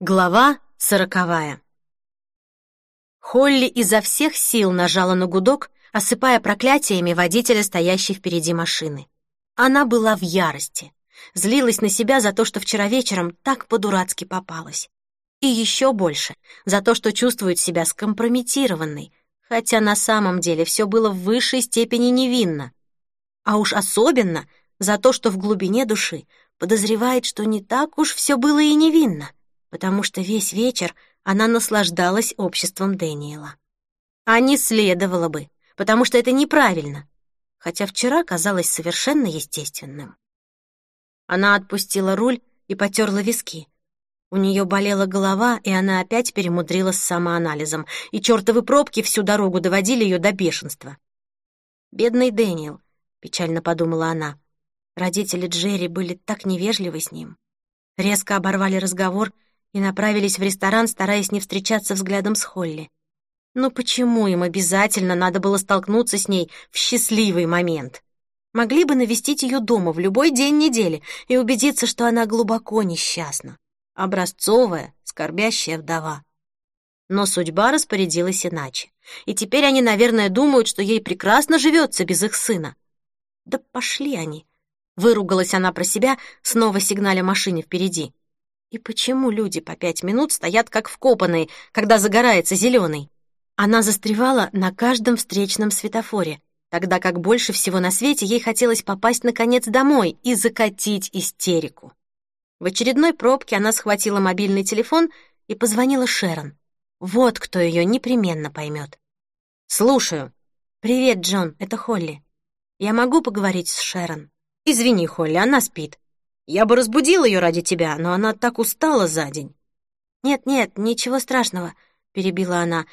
Глава сороковая. Холли изо всех сил нажала на гудок, осыпая проклятиями водителя, стоящей впереди машины. Она была в ярости, злилась на себя за то, что вчера вечером так по-дурацки попалась. И еще больше за то, что чувствует себя скомпрометированной, хотя на самом деле все было в высшей степени невинно. А уж особенно за то, что в глубине души подозревает, что не так уж все было и невинно потому что весь вечер она наслаждалась обществом Дэниела. А не следовало бы, потому что это неправильно, хотя вчера казалось совершенно естественным. Она отпустила руль и потерла виски. У нее болела голова, и она опять перемудрила с самоанализом, и чертовы пробки всю дорогу доводили ее до бешенства. «Бедный Дэниел», — печально подумала она. Родители Джерри были так невежливы с ним. Резко оборвали разговор — и направились в ресторан, стараясь не встречаться взглядом с Холли. Но почему им обязательно надо было столкнуться с ней в счастливый момент? Могли бы навестить ее дома в любой день недели и убедиться, что она глубоко несчастна. Образцовая, скорбящая вдова. Но судьба распорядилась иначе. И теперь они, наверное, думают, что ей прекрасно живется без их сына. Да пошли они. Выругалась она про себя, снова сигналя машине впереди. И почему люди по пять минут стоят как вкопанные, когда загорается зеленый? Она застревала на каждом встречном светофоре, тогда как больше всего на свете ей хотелось попасть наконец домой и закатить истерику. В очередной пробке она схватила мобильный телефон и позвонила Шерон. Вот кто ее непременно поймет. «Слушаю». «Привет, Джон, это Холли. Я могу поговорить с Шерон?» «Извини, Холли, она спит. Я бы разбудил ее ради тебя, но она так устала за день». «Нет-нет, ничего страшного», — перебила она.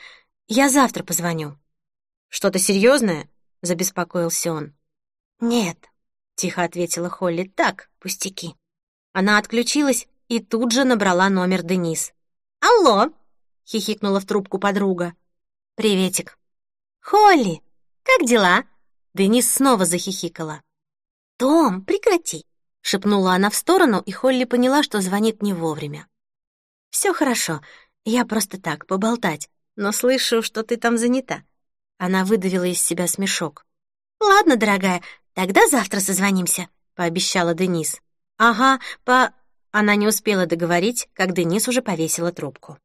«Я завтра позвоню». «Что-то серьезное?» — забеспокоился он. «Нет», — тихо ответила Холли. «Так, пустяки». Она отключилась и тут же набрала номер Денис. «Алло!» — хихикнула в трубку подруга. «Приветик». «Холли, как дела?» Денис снова захихикала. «Том, прекрати шепнула она в сторону, и Холли поняла, что звонит не вовремя. Все хорошо, я просто так, поболтать, но слышу, что ты там занята». Она выдавила из себя смешок. «Ладно, дорогая, тогда завтра созвонимся», — пообещала Денис. «Ага, по...» Она не успела договорить, как Денис уже повесила трубку.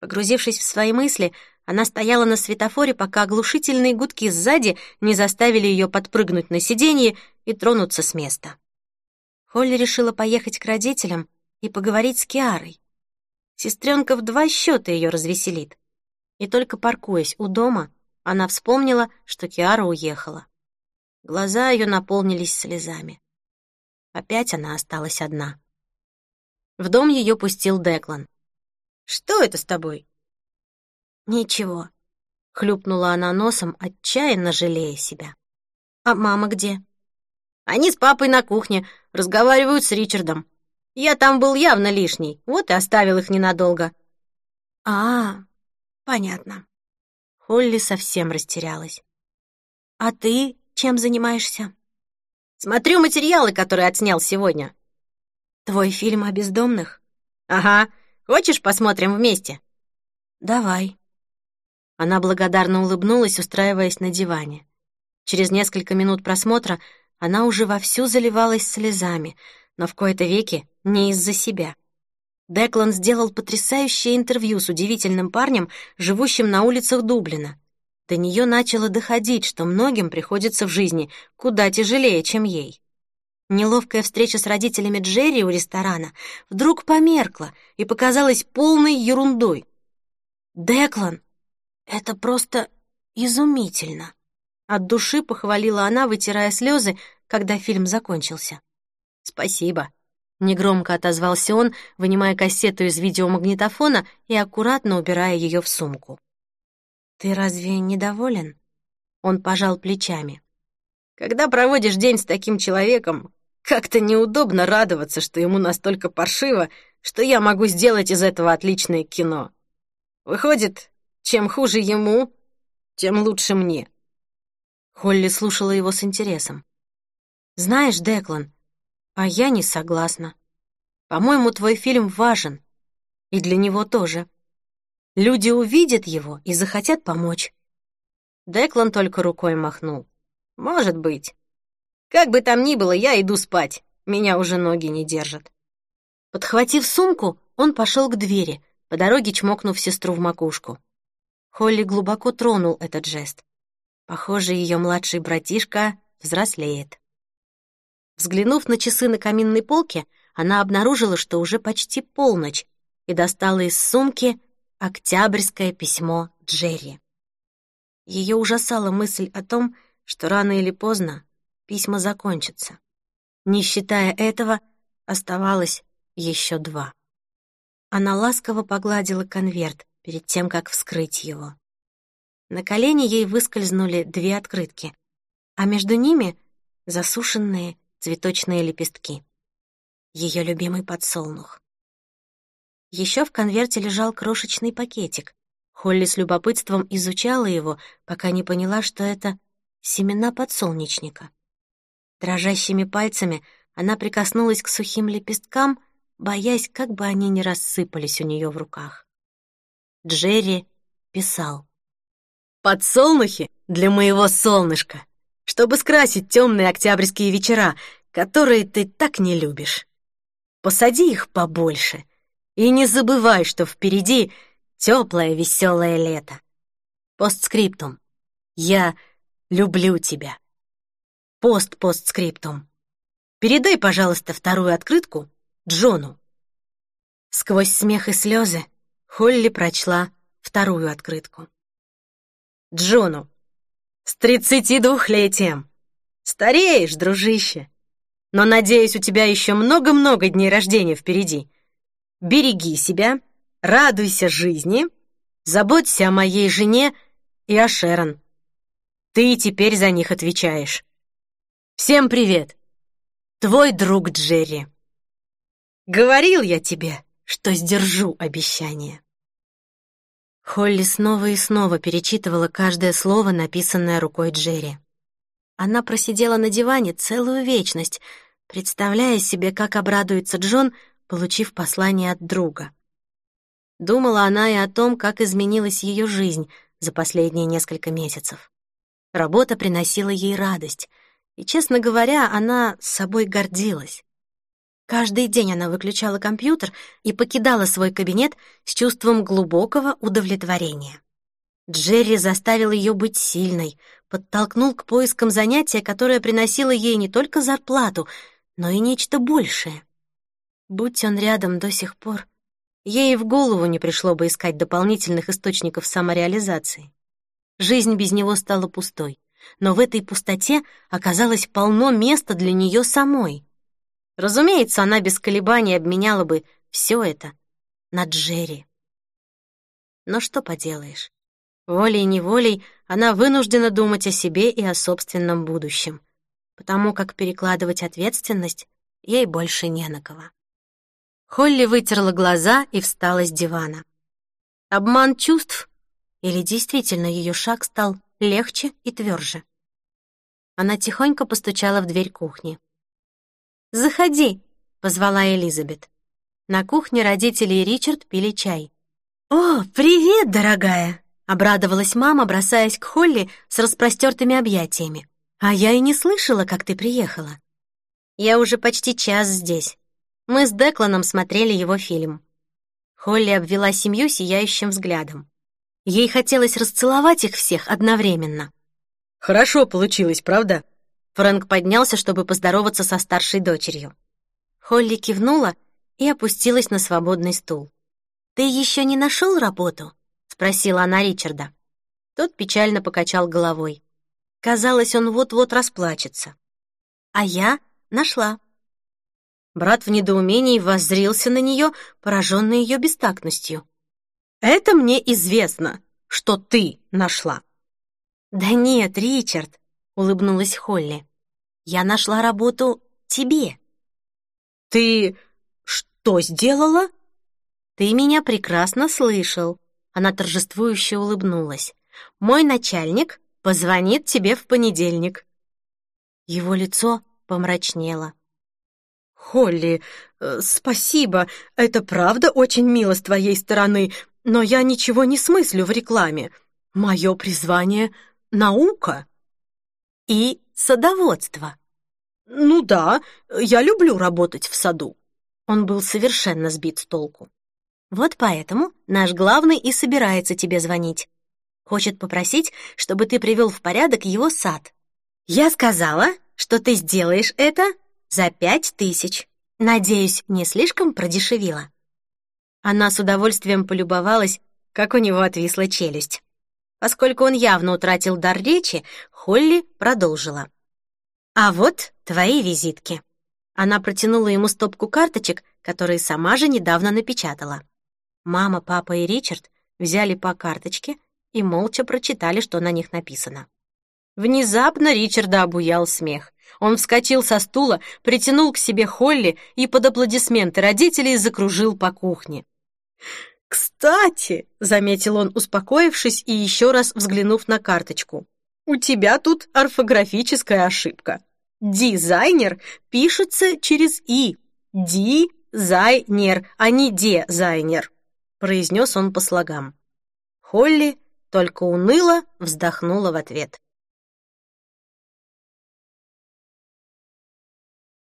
Погрузившись в свои мысли, она стояла на светофоре, пока оглушительные гудки сзади не заставили ее подпрыгнуть на сиденье и тронуться с места. Холли решила поехать к родителям и поговорить с Киарой. Сестренка в два счета ее развеселит. И только паркуясь у дома, она вспомнила, что Киара уехала. Глаза ее наполнились слезами. Опять она осталась одна. В дом ее пустил Деклан. «Что это с тобой?» «Ничего», — хлюпнула она носом, отчаянно жалея себя. «А мама где?» Они с папой на кухне, разговаривают с Ричардом. Я там был явно лишний, вот и оставил их ненадолго». «А, понятно». Холли совсем растерялась. «А ты чем занимаешься?» «Смотрю материалы, которые отснял сегодня». «Твой фильм о бездомных?» «Ага. Хочешь, посмотрим вместе?» «Давай». Она благодарно улыбнулась, устраиваясь на диване. Через несколько минут просмотра она уже вовсю заливалась слезами, но в кои-то веки не из-за себя. Деклан сделал потрясающее интервью с удивительным парнем, живущим на улицах Дублина. До нее начало доходить, что многим приходится в жизни куда тяжелее, чем ей. Неловкая встреча с родителями Джерри у ресторана вдруг померкла и показалась полной ерундой. «Деклан, это просто изумительно!» От души похвалила она, вытирая слезы, когда фильм закончился. «Спасибо», — негромко отозвался он, вынимая кассету из видеомагнитофона и аккуратно убирая ее в сумку. «Ты разве недоволен?» Он пожал плечами. «Когда проводишь день с таким человеком, как-то неудобно радоваться, что ему настолько паршиво, что я могу сделать из этого отличное кино. Выходит, чем хуже ему, тем лучше мне». Холли слушала его с интересом. «Знаешь, Деклан, а я не согласна. По-моему, твой фильм важен. И для него тоже. Люди увидят его и захотят помочь. Деклан только рукой махнул. «Может быть. Как бы там ни было, я иду спать. Меня уже ноги не держат». Подхватив сумку, он пошел к двери, по дороге чмокнув сестру в макушку. Холли глубоко тронул этот жест. Похоже, ее младший братишка взрослеет. Взглянув на часы на каминной полке, она обнаружила, что уже почти полночь, и достала из сумки октябрьское письмо Джерри. Ее ужасала мысль о том, что рано или поздно письма закончатся. Не считая этого, оставалось еще два. Она ласково погладила конверт перед тем, как вскрыть его. На колени ей выскользнули две открытки, а между ними засушенные цветочные лепестки. Ее любимый подсолнух. Еще в конверте лежал крошечный пакетик. Холли с любопытством изучала его, пока не поняла, что это семена подсолнечника. Дрожащими пальцами она прикоснулась к сухим лепесткам, боясь, как бы они не рассыпались у нее в руках. Джерри писал. «Подсолнухи для моего солнышка, чтобы скрасить темные октябрьские вечера, которые ты так не любишь. Посади их побольше и не забывай, что впереди теплое веселое лето. Постскриптум. Я люблю тебя. Пост-постскриптум. Передай, пожалуйста, вторую открытку Джону. Сквозь смех и слезы Холли прочла вторую открытку. Джону. С тридцати двухлетием. Стареешь, дружище. Но, надеюсь, у тебя еще много-много дней рождения впереди. Береги себя, радуйся жизни, заботься о моей жене и о Шерон. Ты теперь за них отвечаешь. Всем привет. Твой друг Джерри. Говорил я тебе, что сдержу обещание. Холли снова и снова перечитывала каждое слово, написанное рукой Джерри. Она просидела на диване целую вечность, представляя себе, как обрадуется Джон, получив послание от друга. Думала она и о том, как изменилась ее жизнь за последние несколько месяцев. Работа приносила ей радость, и, честно говоря, она собой гордилась. Каждый день она выключала компьютер и покидала свой кабинет с чувством глубокого удовлетворения. Джерри заставил ее быть сильной, подтолкнул к поискам занятия, которое приносило ей не только зарплату, но и нечто большее. Будь он рядом до сих пор, ей в голову не пришло бы искать дополнительных источников самореализации. Жизнь без него стала пустой, но в этой пустоте оказалось полно места для нее самой — Разумеется, она без колебаний обменяла бы все это на Джерри. Но что поделаешь? Волей-неволей она вынуждена думать о себе и о собственном будущем, потому как перекладывать ответственность ей больше не на кого. Холли вытерла глаза и встала с дивана. Обман чувств или действительно ее шаг стал легче и тверже? Она тихонько постучала в дверь кухни. «Заходи», — позвала Элизабет. На кухне родители и Ричард пили чай. «О, привет, дорогая!» — обрадовалась мама, бросаясь к Холли с распростертыми объятиями. «А я и не слышала, как ты приехала». «Я уже почти час здесь. Мы с Декланом смотрели его фильм». Холли обвела семью сияющим взглядом. Ей хотелось расцеловать их всех одновременно. «Хорошо получилось, правда?» Фрэнк поднялся, чтобы поздороваться со старшей дочерью. Холли кивнула и опустилась на свободный стул. «Ты еще не нашел работу?» — спросила она Ричарда. Тот печально покачал головой. Казалось, он вот-вот расплачется. «А я нашла». Брат в недоумении воззрился на нее, пораженный ее бестактностью. «Это мне известно, что ты нашла». «Да нет, Ричард, — улыбнулась Холли. «Я нашла работу тебе». «Ты что сделала?» «Ты меня прекрасно слышал», — она торжествующе улыбнулась. «Мой начальник позвонит тебе в понедельник». Его лицо помрачнело. Холли, э, спасибо, это правда очень мило с твоей стороны, но я ничего не смыслю в рекламе. Мое призвание — наука. И садоводство. Ну да, я люблю работать в саду. Он был совершенно сбит с толку. Вот поэтому наш главный и собирается тебе звонить. Хочет попросить, чтобы ты привел в порядок его сад. Я сказала, что ты сделаешь это за пять тысяч. Надеюсь, не слишком продешевила. Она с удовольствием полюбовалась, как у него отвисла челюсть. Поскольку он явно утратил дар речи, Холли продолжила. «А вот твои визитки». Она протянула ему стопку карточек, которые сама же недавно напечатала. Мама, папа и Ричард взяли по карточке и молча прочитали, что на них написано. Внезапно Ричарда обуял смех. Он вскочил со стула, притянул к себе Холли и под аплодисменты родителей закружил по кухне. «Кстати», — заметил он, успокоившись и еще раз взглянув на карточку, «у тебя тут орфографическая ошибка. Дизайнер пишется через «и». Дизайнер, а не дезайнер», — произнес он по слогам. Холли только уныло вздохнула в ответ.